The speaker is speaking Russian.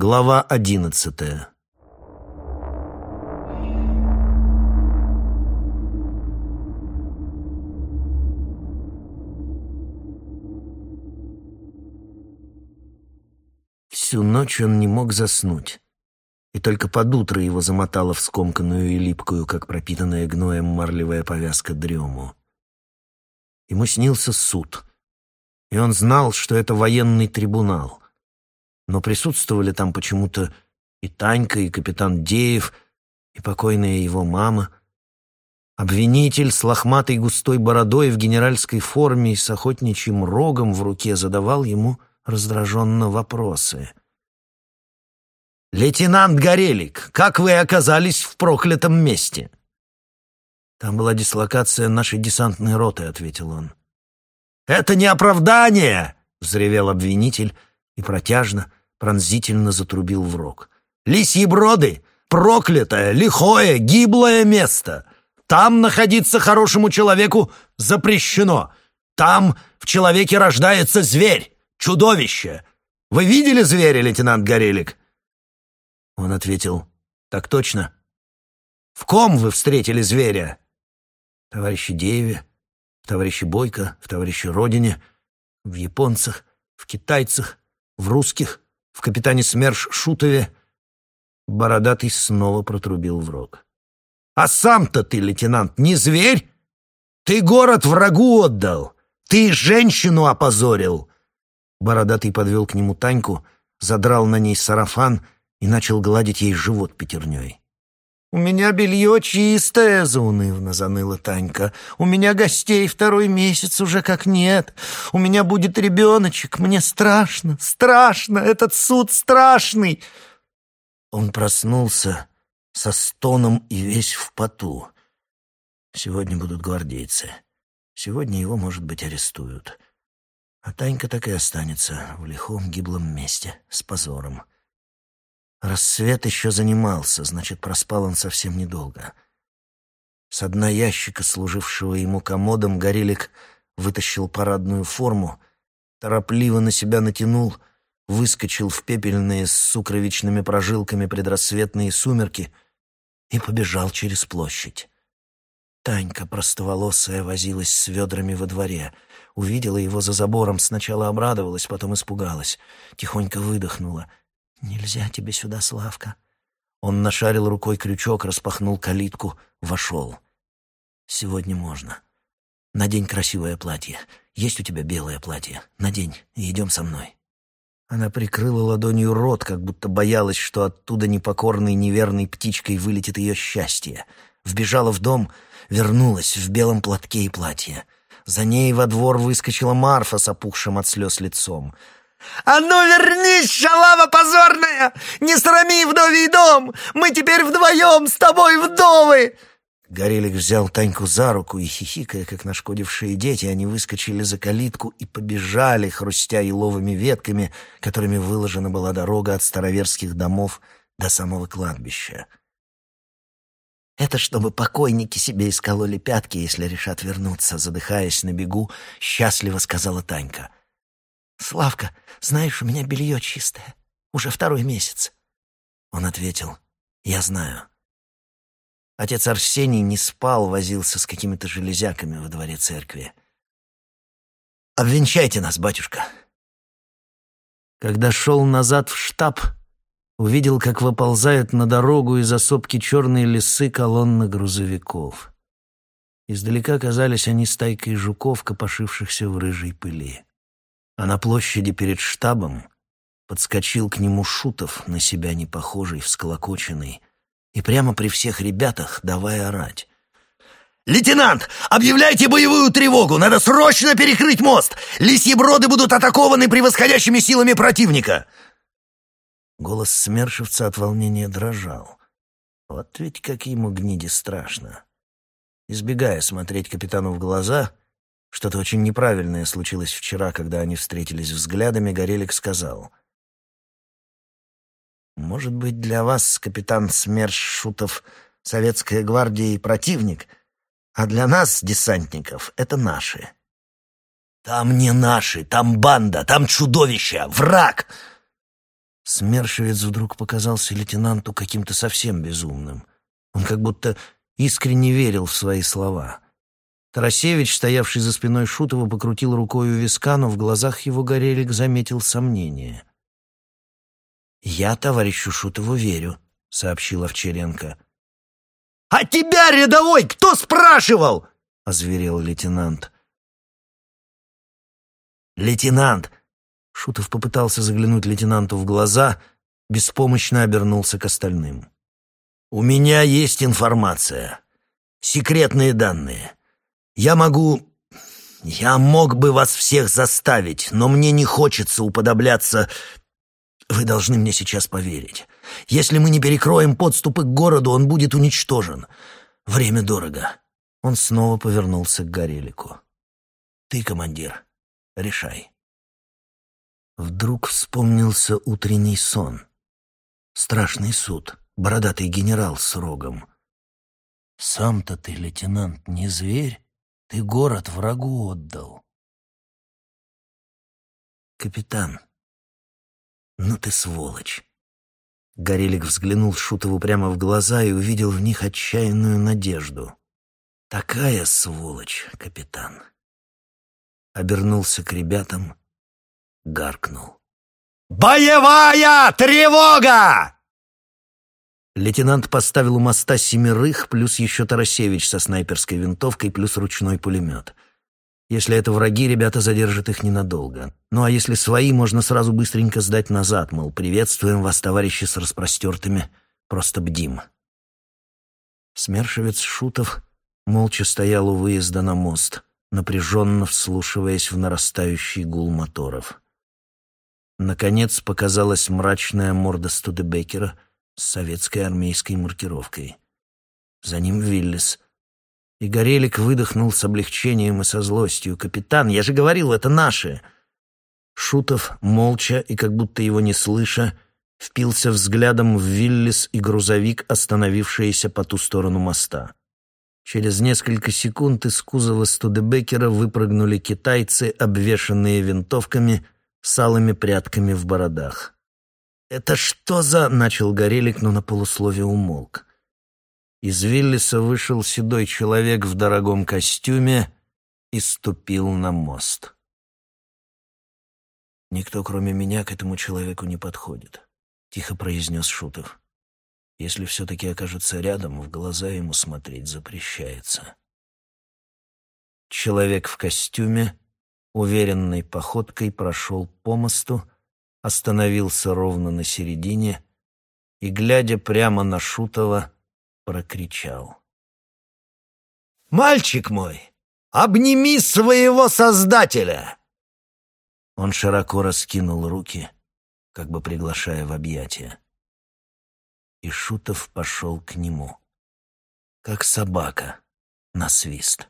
Глава одиннадцатая Всю ночь он не мог заснуть, и только под утро его замотало в скомканную и липкую, как пропитанная гноем марлевая повязка, дрему. Ему снился суд, и он знал, что это военный трибунал. Но присутствовали там почему-то и Танька, и капитан Деев, и покойная его мама. Обвинитель с лохматой густой бородой в генеральской форме и с охотничьим рогом в руке задавал ему раздраженно вопросы. «Лейтенант Горелик, как вы оказались в проклятом месте?» «Там была дислокация нашей десантной роты», — ответил он. «Это не оправдание!» — взревел обвинитель и протяжно, пронзительно затрубил в рог. «Лисьи броды — проклятое, лихое, гиблое место! Там находиться хорошему человеку запрещено! Там в человеке рождается зверь, чудовище! Вы видели зверя, лейтенант Горелик?» Он ответил, «Так точно». «В ком вы встретили зверя?» «Товарищи Дееве, в товарище Бойко, в товарище Родине, в японцах, в китайцах, в русских, в капитане СМЕРШ Шутове. Бородатый снова протрубил в рог. «А сам-то ты, лейтенант, не зверь? Ты город врагу отдал! Ты женщину опозорил!» Бородатый подвел к нему Таньку, задрал на ней сарафан и начал гладить ей живот пятерней. «У меня белье чистое», — заунывно заныла Танька. «У меня гостей второй месяц уже как нет. У меня будет ребеночек. Мне страшно, страшно. Этот суд страшный». Он проснулся со стоном и весь в поту. Сегодня будут гвардейцы. Сегодня его, может быть, арестуют. А Танька так и останется в лихом гиблом месте с позором. Рассвет еще занимался, значит, проспал он совсем недолго. С дна ящика, служившего ему комодом, Горелик вытащил парадную форму, торопливо на себя натянул, выскочил в пепельные с сукровичными прожилками предрассветные сумерки и побежал через площадь. Танька, простоволосая, возилась с ведрами во дворе. Увидела его за забором, сначала обрадовалась, потом испугалась. Тихонько выдохнула — «Нельзя тебе сюда, Славка». Он нашарил рукой крючок, распахнул калитку, вошел. «Сегодня можно. Надень красивое платье. Есть у тебя белое платье? Надень идем со мной». Она прикрыла ладонью рот, как будто боялась, что оттуда непокорной неверной птичкой вылетит ее счастье. Вбежала в дом, вернулась в белом платке и платье. За ней во двор выскочила Марфа с опухшим от слез лицом — «А ну вернись, шалава позорная! Не срами вдовий дом! Мы теперь вдвоем с тобой вдовы!» Горелик взял Таньку за руку и, хихикая, как нашкодившие дети, они выскочили за калитку и побежали, хрустя еловыми ветками, которыми выложена была дорога от староверских домов до самого кладбища. «Это чтобы покойники себе искололи пятки, если решат вернуться», задыхаясь на бегу, счастливо сказала Танька — «Славка, знаешь, у меня белье чистое. Уже второй месяц». Он ответил, «Я знаю». Отец Арсений не спал, возился с какими-то железяками во дворе церкви. «Обвенчайте нас, батюшка». Когда шел назад в штаб, увидел, как выползают на дорогу из осопки черные лесы колонны грузовиков. Издалека казались они стайкой жуков, копошившихся в рыжей пыли. А на площади перед штабом подскочил к нему Шутов, на себя не похожий, всколокоченный, и прямо при всех ребятах давай орать. «Лейтенант, объявляйте боевую тревогу! Надо срочно перекрыть мост! Лисьи броды будут атакованы превосходящими силами противника!» Голос смершивца от волнения дрожал. Вот ведь как ему гниде страшно. Избегая смотреть капитану в глаза, что-то очень неправильное случилось вчера, когда они встретились взглядами, Горелик сказал. «Может быть, для вас, капитан СМЕРШ Шутов, советская гвардия и противник, а для нас, десантников, это наши». «Там не наши, там банда, там чудовище, враг!» Смершевец вдруг показался лейтенанту каким-то совсем безумным. Он как будто искренне верил в свои слова. Тарасевич, стоявший за спиной Шутова, покрутил рукой у виска, но в глазах его Горелик заметил сомнение. «Я товарищу Шутову верю», — сообщил Овчаренко. «А тебя, рядовой, кто спрашивал?» — озверел лейтенант. «Лейтенант, Шутов попытался заглянуть лейтенанту в глаза, беспомощно обернулся к остальным. «У меня есть информация. Секретные данные. Я могу... Я мог бы вас всех заставить, но мне не хочется уподобляться... Вы должны мне сейчас поверить. Если мы не перекроем подступы к городу, он будет уничтожен. Время дорого». Он снова повернулся к Горелику. «Ты, командир, решай». Вдруг вспомнился утренний сон. Страшный суд, бородатый генерал с рогом. «Сам-то ты, лейтенант, не зверь, ты город врагу отдал». «Капитан, ну ты сволочь!» Горелик взглянул Шутову прямо в глаза и увидел в них отчаянную надежду. «Такая сволочь, капитан!» Обернулся к ребятам гаркнул. «Боевая тревога!» Лейтенант поставил у моста семерых, плюс еще Тарасевич со снайперской винтовкой, плюс ручной пулемет. Если это враги, ребята задержат их ненадолго. Ну а если свои, можно сразу быстренько сдать назад, мол, приветствуем вас, товарищи с распростертыми, просто бдим. Смершевец Шутов молча стоял у выезда на мост, напряженно вслушиваясь в нарастающий гул моторов. Наконец показалась мрачная морда Студебекера с советской армейской маркировкой. За ним Виллис. И Горелик выдохнул с облегчением и со злостью. «Капитан, я же говорил, это наши!» Шутов, молча и как будто его не слыша, впился взглядом в Виллис и грузовик, остановившиеся по ту сторону моста. Через несколько секунд из кузова Студебекера выпрыгнули китайцы, обвешанные винтовками — с алыми прядками в бородах. «Это что за...» — начал Горелик, но на полусловие умолк. Из Виллиса вышел седой человек в дорогом костюме и ступил на мост. «Никто, кроме меня, к этому человеку не подходит», — тихо произнес Шутов. «Если все-таки окажется рядом, в глаза ему смотреть запрещается». Человек в костюме уверенной походкой прошел по мосту, остановился ровно на середине и, глядя прямо на Шутова, прокричал. «Мальчик мой, обними своего Создателя!» Он широко раскинул руки, как бы приглашая в объятия. И Шутов пошел к нему, как собака на свист.